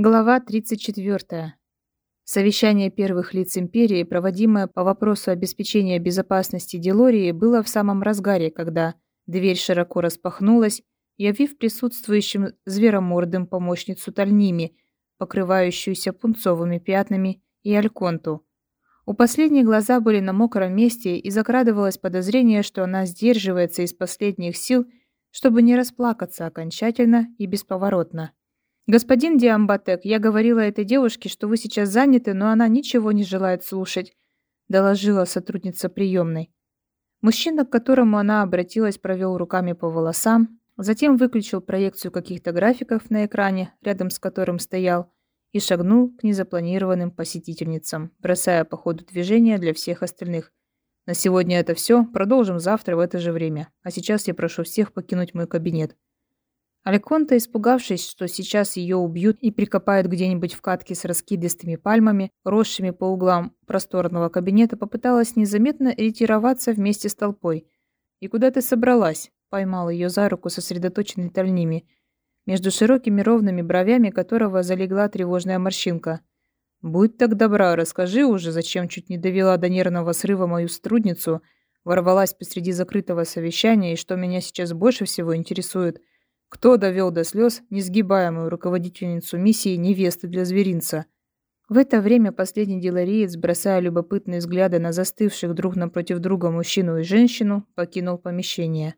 Глава 34. Совещание первых лиц империи, проводимое по вопросу обеспечения безопасности Делории, было в самом разгаре, когда дверь широко распахнулась, явив присутствующим зверомордым помощницу Тальними, покрывающуюся пунцовыми пятнами, и Альконту. У последней глаза были на мокром месте, и закрадывалось подозрение, что она сдерживается из последних сил, чтобы не расплакаться окончательно и бесповоротно. «Господин Диамбатек, я говорила этой девушке, что вы сейчас заняты, но она ничего не желает слушать», — доложила сотрудница приемной. Мужчина, к которому она обратилась, провел руками по волосам, затем выключил проекцию каких-то графиков на экране, рядом с которым стоял, и шагнул к незапланированным посетительницам, бросая по ходу движения для всех остальных. «На сегодня это все. Продолжим завтра в это же время. А сейчас я прошу всех покинуть мой кабинет». Альконта, испугавшись, что сейчас ее убьют и прикопают где-нибудь в катке с раскидистыми пальмами, росшими по углам просторного кабинета, попыталась незаметно ретироваться вместе с толпой. «И куда ты собралась?» — поймал ее за руку сосредоточенный Тальними, между широкими ровными бровями которого залегла тревожная морщинка. «Будь так добра, расскажи уже, зачем чуть не довела до нервного срыва мою сотрудницу, ворвалась посреди закрытого совещания, и что меня сейчас больше всего интересует — кто довел до слез несгибаемую руководительницу миссии невесты для зверинца? В это время последний делариец, бросая любопытные взгляды на застывших друг напротив друга мужчину и женщину, покинул помещение.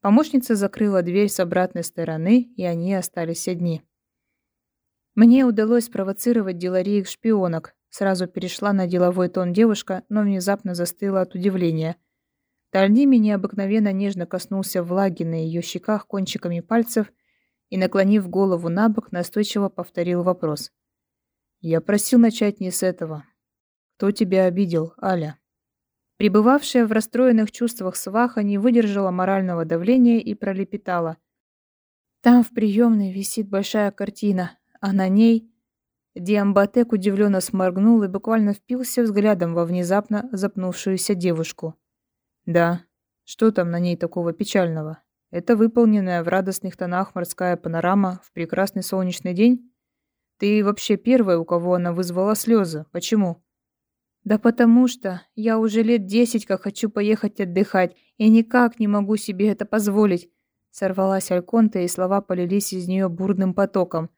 Помощница закрыла дверь с обратной стороны, и они остались одни. Мне удалось провоцировать делариек шпионок. Сразу перешла на деловой тон девушка, но внезапно застыла от удивления – Тальними необыкновенно нежно коснулся влаги на ее щеках кончиками пальцев и, наклонив голову на бок, настойчиво повторил вопрос. «Я просил начать не с этого. Кто тебя обидел, Аля?» Пребывавшая в расстроенных чувствах сваха не выдержала морального давления и пролепетала. «Там в приемной висит большая картина, а на ней...» Диамбатек удивленно сморгнул и буквально впился взглядом во внезапно запнувшуюся девушку. Да, что там на ней такого печального? Это выполненная в радостных тонах морская панорама в прекрасный солнечный день? Ты вообще первая, у кого она вызвала слезы. Почему? Да потому что я уже лет десять как хочу поехать отдыхать и никак не могу себе это позволить. Сорвалась Альконта, и слова полились из нее бурным потоком.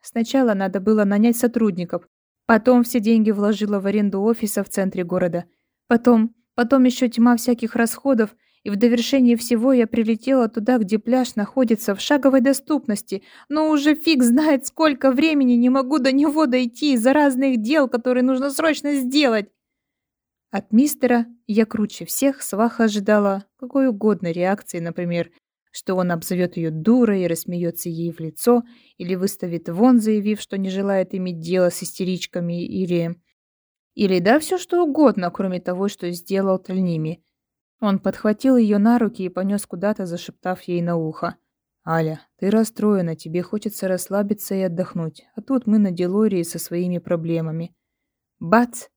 Сначала надо было нанять сотрудников, потом все деньги вложила в аренду офиса в центре города, потом Потом еще тьма всяких расходов, и в довершение всего я прилетела туда, где пляж находится в шаговой доступности, но уже фиг знает, сколько времени не могу до него дойти из-за разных дел, которые нужно срочно сделать. От мистера я круче всех сваха ожидала какой угодно реакции, например, что он обзовет ее дурой и рассмеется ей в лицо, или выставит вон, заявив, что не желает иметь дело с истеричками, или или да, все что угодно, кроме того, что сделал Тальними. Он подхватил ее на руки и понес куда-то, зашептав ей на ухо. «Аля, ты расстроена, тебе хочется расслабиться и отдохнуть, а тут мы на Делории со своими проблемами». «Бац!»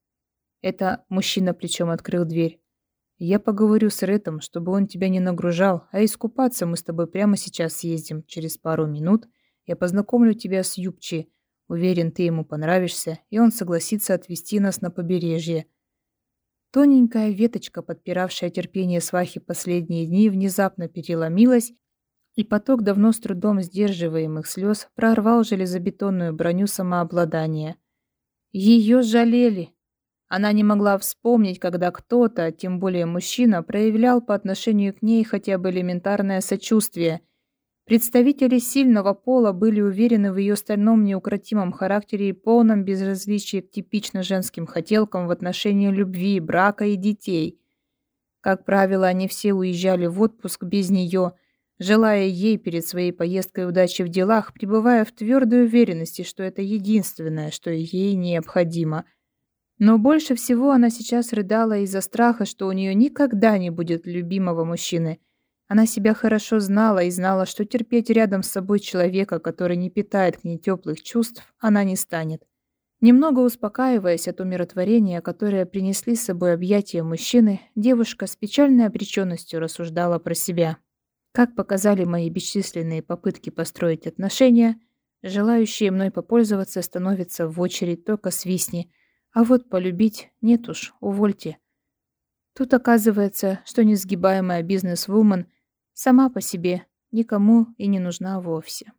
Это мужчина плечом открыл дверь. «Я поговорю с Рэтом, чтобы он тебя не нагружал, а искупаться мы с тобой прямо сейчас съездим. Через пару минут я познакомлю тебя с Юбчи, Уверен, ты ему понравишься, и он согласится отвезти нас на побережье. Тоненькая веточка, подпиравшая терпение свахи последние дни, внезапно переломилась, и поток давно с трудом сдерживаемых слез прорвал железобетонную броню самообладания. Ее жалели. Она не могла вспомнить, когда кто-то, тем более мужчина, проявлял по отношению к ней хотя бы элементарное сочувствие, Представители сильного пола были уверены в ее стальном неукротимом характере и полном безразличии к типично женским хотелкам в отношении любви, брака и детей. Как правило, они все уезжали в отпуск без нее, желая ей перед своей поездкой удачи в делах, пребывая в твердой уверенности, что это единственное, что ей необходимо. Но больше всего она сейчас рыдала из-за страха, что у нее никогда не будет любимого мужчины – она себя хорошо знала и знала, что терпеть рядом с собой человека, который не питает к ней теплых чувств, она не станет. Немного успокаиваясь от умиротворения, которое принесли с собой объятия мужчины, девушка с печальной обреченностью рассуждала про себя. Как показали мои бесчисленные попытки построить отношения, Желающие мной попользоваться становятся в очередь, только свистни. А вот полюбить нет уж, увольте. Тут оказывается, что несгибаемая бизнес-вумен сама по себе никому и не нужна вовсе.